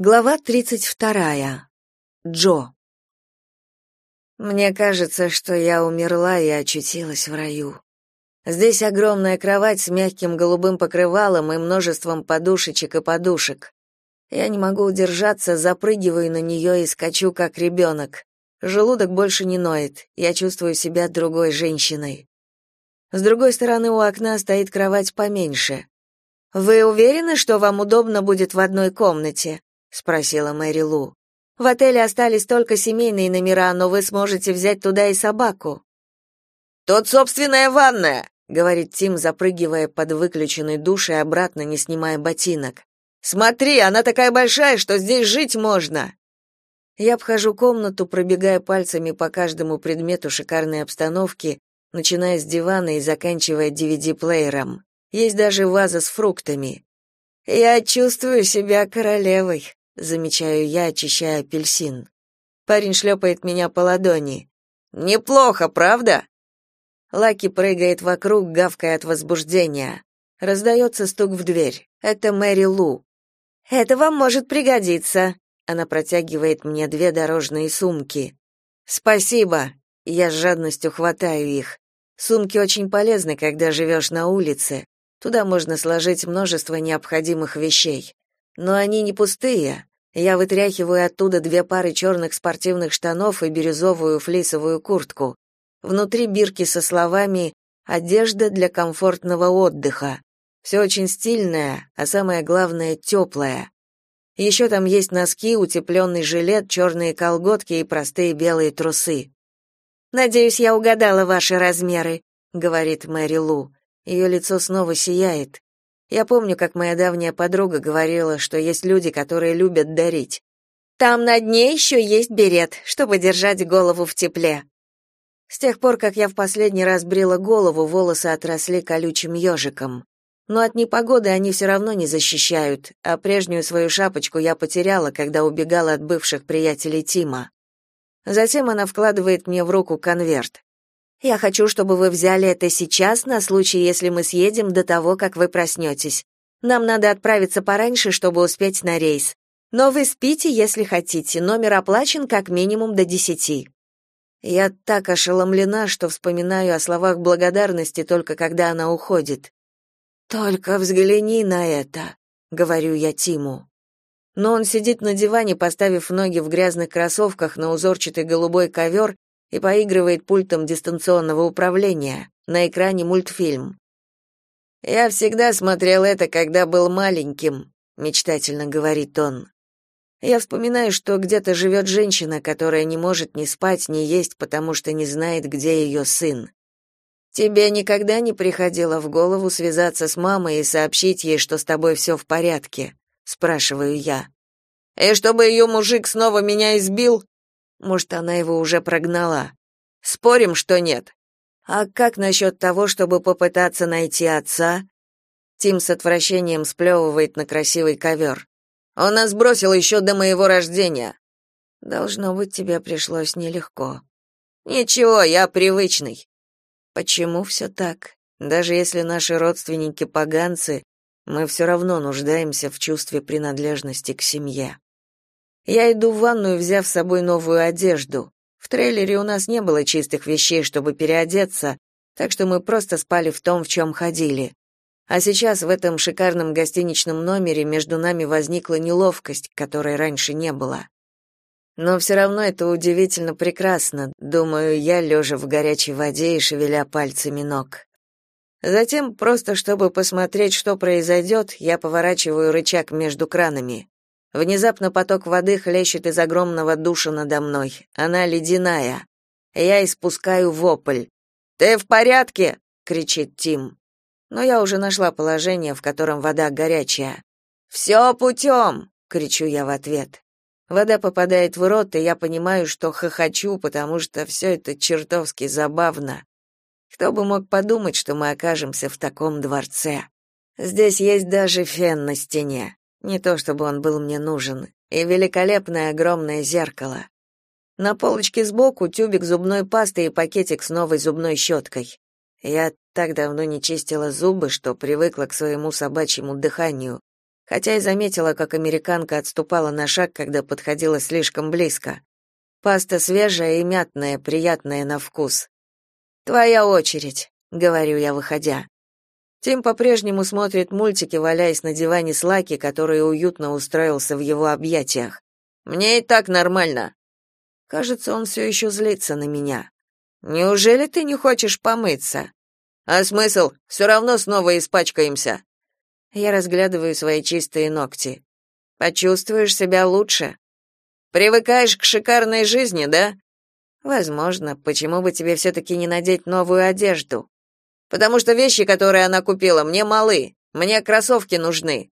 Глава 32. Джо. Мне кажется, что я умерла и очутилась в раю. Здесь огромная кровать с мягким голубым покрывалом и множеством подушечек и подушек. Я не могу удержаться, запрыгиваю на нее и скачу как ребенок. Желудок больше не ноет. Я чувствую себя другой женщиной. С другой стороны у окна стоит кровать поменьше. Вы уверены, что вам удобно будет в одной комнате? Спросила Мэри Лу. В отеле остались только семейные номера, но вы сможете взять туда и собаку. Тут собственная ванная, говорит Тим, запрыгивая под выключенный душ и обратно, не снимая ботинок. Смотри, она такая большая, что здесь жить можно. Я обхожу комнату, пробегая пальцами по каждому предмету шикарной обстановки, начиная с дивана и заканчивая DVD-плеером. Есть даже ваза с фруктами. Я чувствую себя королевой замечаю я, очищая апельсин. Парень шлепает меня по ладони. Неплохо, правда? Лаки прыгает вокруг, гавкая от возбуждения. Раздается стук в дверь. Это Мэри Лу. Это вам может пригодиться. Она протягивает мне две дорожные сумки. Спасибо. Я с жадностью хватаю их. Сумки очень полезны, когда живешь на улице. Туда можно сложить множество необходимых вещей. Но они не пустые. Я вытряхиваю оттуда две пары черных спортивных штанов и бирюзовую флисовую куртку. Внутри бирки со словами «Одежда для комфортного отдыха». Все очень стильное, а самое главное — теплое. Еще там есть носки, утепленный жилет, черные колготки и простые белые трусы. «Надеюсь, я угадала ваши размеры», — говорит Мэри Лу. Ее лицо снова сияет. Я помню, как моя давняя подруга говорила, что есть люди, которые любят дарить. Там на дне еще есть берет, чтобы держать голову в тепле. С тех пор, как я в последний раз брила голову, волосы отросли колючим ежиком. Но от непогоды они все равно не защищают, а прежнюю свою шапочку я потеряла, когда убегала от бывших приятелей Тима. Затем она вкладывает мне в руку конверт. Я хочу, чтобы вы взяли это сейчас, на случай, если мы съедем до того, как вы проснетесь. Нам надо отправиться пораньше, чтобы успеть на рейс. Но вы спите, если хотите. Номер оплачен как минимум до десяти». Я так ошеломлена, что вспоминаю о словах благодарности только когда она уходит. «Только взгляни на это», — говорю я Тиму. Но он сидит на диване, поставив ноги в грязных кроссовках на узорчатый голубой ковер и поигрывает пультом дистанционного управления. На экране мультфильм. «Я всегда смотрел это, когда был маленьким», — мечтательно говорит он. Я вспоминаю, что где-то живет женщина, которая не может ни спать, ни есть, потому что не знает, где ее сын. Тебе никогда не приходило в голову связаться с мамой и сообщить ей, что с тобой все в порядке? спрашиваю я. И чтобы ее мужик снова меня избил? Может, она его уже прогнала. Спорим, что нет. А как насчет того, чтобы попытаться найти отца? Тим с отвращением сплевывает на красивый ковер. Он нас бросил еще до моего рождения. Должно быть, тебе пришлось нелегко. Ничего, я привычный. Почему все так? Даже если наши родственники поганцы, мы все равно нуждаемся в чувстве принадлежности к семье. Я иду в ванную, взяв с собой новую одежду. В трейлере у нас не было чистых вещей, чтобы переодеться, так что мы просто спали в том, в чем ходили. А сейчас в этом шикарном гостиничном номере между нами возникла неловкость, которой раньше не было. Но все равно это удивительно прекрасно, думаю я, лежа в горячей воде и шевеля пальцами ног. Затем, просто чтобы посмотреть, что произойдет, я поворачиваю рычаг между кранами. Внезапно поток воды хлещет из огромного душа надо мной. Она ледяная. Я испускаю вопль. «Ты в порядке?» — кричит Тим. Но я уже нашла положение, в котором вода горячая. «Все путем!» — кричу я в ответ. Вода попадает в рот, и я понимаю, что хохочу, потому что все это чертовски забавно. Кто бы мог подумать, что мы окажемся в таком дворце. Здесь есть даже фен на стене. Не то чтобы он был мне нужен, и великолепное огромное зеркало. На полочке сбоку тюбик зубной пасты и пакетик с новой зубной щеткой. Я так давно не чистила зубы, что привыкла к своему собачьему дыханию. хотя и заметила, как американка отступала на шаг, когда подходила слишком близко. Паста свежая и мятная, приятная на вкус. «Твоя очередь», — говорю я, выходя. Тим по-прежнему смотрит мультики, валяясь на диване с Лаки, который уютно устроился в его объятиях. «Мне и так нормально». Кажется, он все еще злится на меня. «Неужели ты не хочешь помыться?» «А смысл? Все равно снова испачкаемся». Я разглядываю свои чистые ногти. «Почувствуешь себя лучше?» «Привыкаешь к шикарной жизни, да?» «Возможно. Почему бы тебе все-таки не надеть новую одежду?» Потому что вещи, которые она купила, мне малы. Мне кроссовки нужны.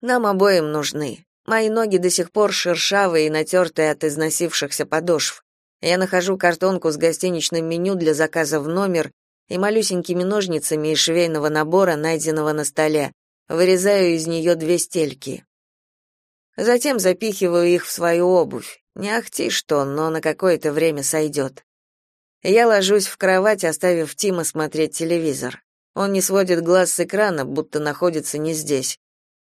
Нам обоим нужны. Мои ноги до сих пор шершавые и натертые от износившихся подошв. Я нахожу картонку с гостиничным меню для заказа в номер и малюсенькими ножницами из швейного набора, найденного на столе, вырезаю из нее две стельки. Затем запихиваю их в свою обувь. Не ахти что, но на какое-то время сойдет. Я ложусь в кровать, оставив Тима смотреть телевизор. Он не сводит глаз с экрана, будто находится не здесь.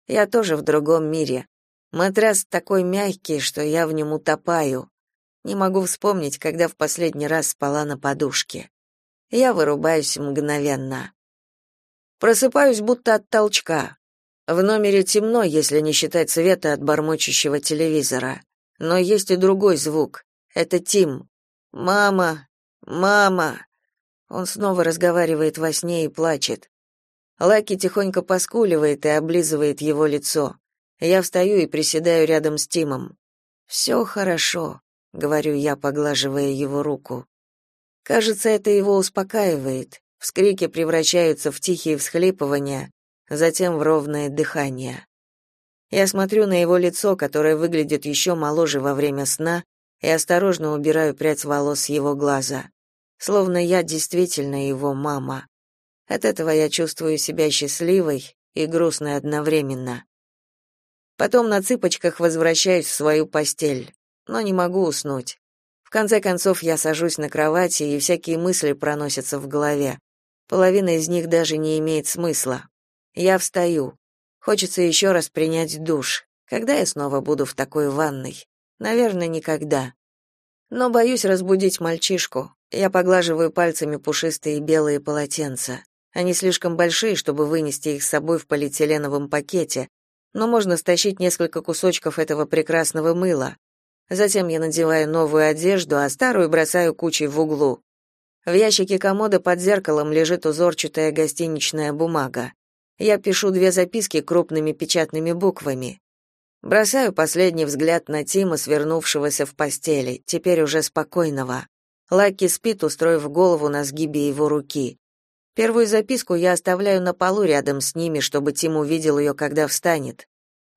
Я тоже в другом мире. Матрас такой мягкий, что я в нем утопаю. Не могу вспомнить, когда в последний раз спала на подушке. Я вырубаюсь мгновенно. Просыпаюсь будто от толчка. В номере темно, если не считать света от бормочущего телевизора. Но есть и другой звук. Это Тим. «Мама, «Мама!» Он снова разговаривает во сне и плачет. Лаки тихонько поскуливает и облизывает его лицо. Я встаю и приседаю рядом с Тимом. «Все хорошо», — говорю я, поглаживая его руку. Кажется, это его успокаивает. Вскрики превращаются в тихие всхлипывания, затем в ровное дыхание. Я смотрю на его лицо, которое выглядит еще моложе во время сна, и осторожно убираю прядь волос с его глаза. Словно я действительно его мама. От этого я чувствую себя счастливой и грустной одновременно. Потом на цыпочках возвращаюсь в свою постель, но не могу уснуть. В конце концов я сажусь на кровати, и всякие мысли проносятся в голове. Половина из них даже не имеет смысла. Я встаю. Хочется еще раз принять душ. Когда я снова буду в такой ванной? Наверное, никогда. Но боюсь разбудить мальчишку. Я поглаживаю пальцами пушистые белые полотенца. Они слишком большие, чтобы вынести их с собой в полиэтиленовом пакете, но можно стащить несколько кусочков этого прекрасного мыла. Затем я надеваю новую одежду, а старую бросаю кучей в углу. В ящике комода под зеркалом лежит узорчатая гостиничная бумага. Я пишу две записки крупными печатными буквами. Бросаю последний взгляд на Тима, свернувшегося в постели, теперь уже спокойного. Лаки спит, устроив голову на сгибе его руки. Первую записку я оставляю на полу рядом с ними, чтобы Тим увидел ее, когда встанет.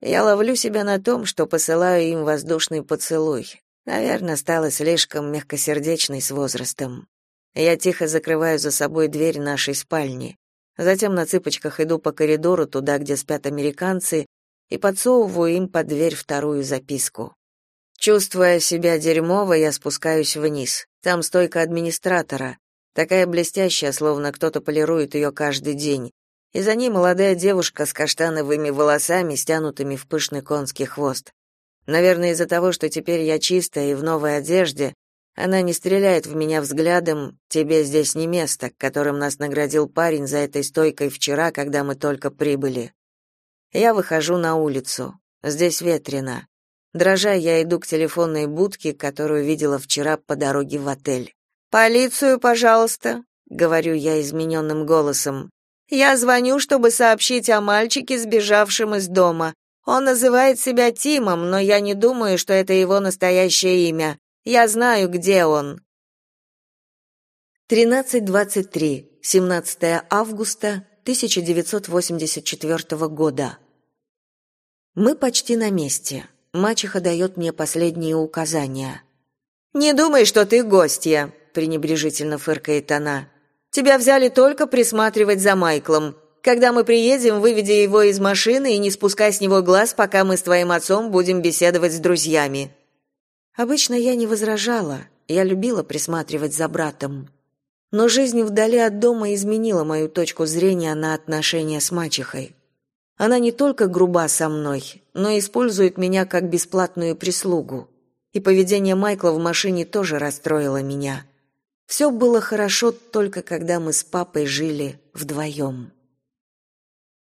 Я ловлю себя на том, что посылаю им воздушный поцелуй. Наверное, стала слишком мягкосердечной с возрастом. Я тихо закрываю за собой дверь нашей спальни. Затем на цыпочках иду по коридору туда, где спят американцы, и подсовываю им под дверь вторую записку. Чувствуя себя дерьмово, я спускаюсь вниз. Там стойка администратора, такая блестящая, словно кто-то полирует ее каждый день. И за ней молодая девушка с каштановыми волосами, стянутыми в пышный конский хвост. Наверное, из-за того, что теперь я чистая и в новой одежде, она не стреляет в меня взглядом «тебе здесь не место», которым нас наградил парень за этой стойкой вчера, когда мы только прибыли. Я выхожу на улицу. Здесь ветрено. Дрожа, я иду к телефонной будке, которую видела вчера по дороге в отель. «Полицию, пожалуйста», — говорю я измененным голосом. «Я звоню, чтобы сообщить о мальчике, сбежавшем из дома. Он называет себя Тимом, но я не думаю, что это его настоящее имя. Я знаю, где он». 13.23, 17 августа 1984 года. Мы почти на месте. Мачеха дает мне последние указания. «Не думай, что ты гостья», — пренебрежительно фыркает она. «Тебя взяли только присматривать за Майклом. Когда мы приедем, выведи его из машины и не спускай с него глаз, пока мы с твоим отцом будем беседовать с друзьями». Обычно я не возражала, я любила присматривать за братом. Но жизнь вдали от дома изменила мою точку зрения на отношения с мачехой. Она не только груба со мной, но использует меня как бесплатную прислугу. И поведение Майкла в машине тоже расстроило меня. Все было хорошо только когда мы с папой жили вдвоем.